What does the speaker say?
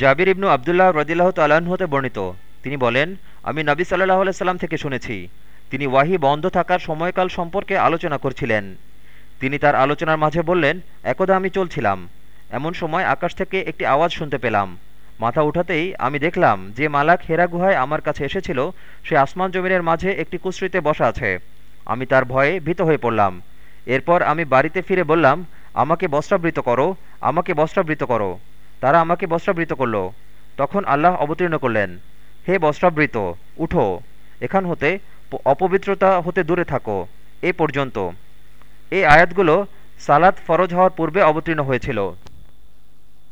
জাবির ইবনু আবদুল্লাহ রদিল্লাহ তাল্লাহ্ন হতে বর্ণিত। তিনি বলেন, আমি নবী সাল্লাহ সাল্লাম থেকে শুনেছি। তিনি ওয়াহি বন্ধ থাকার সময়কাল সম্পর্কে আলোচনা করছিলেন। তিনি তার আলোচনার মাঝে বললেন, একদা আমি চলছিলাম। এমন সময় আকাশ থেকে একটি আওয়াজ শুনতে পেলাম। মাথা উঠাতেই আমি দেখলাম যে মালাক হেরা গুহায় আমার কাছে এসেছিল, সে আসমান জমিনের মাঝে একটি কুশ্রিতে বসা আছে। আমি তার ভয়ে ভীত হয়ে পড়লাম। এরপর আমি বাড়িতে ফিরে বললাম, আমাকে বস্ত্রাবৃত করো, আমাকে বস্ত্রাবৃত করো। তারা আমাকে বস্ত্রাবৃত করল। তখন আল্লাহ অবতীর্ণ করলেন, হে বস্ত্রাবৃত, উঠো, এখান হতে অপবিত্রতা হতে দূরে থাকো, এ পর্যন্ত। এই আয়াতগুলো সালাদ ফরজ হওয়ার পূর্বে অবতীর্ণ হয়েছিল।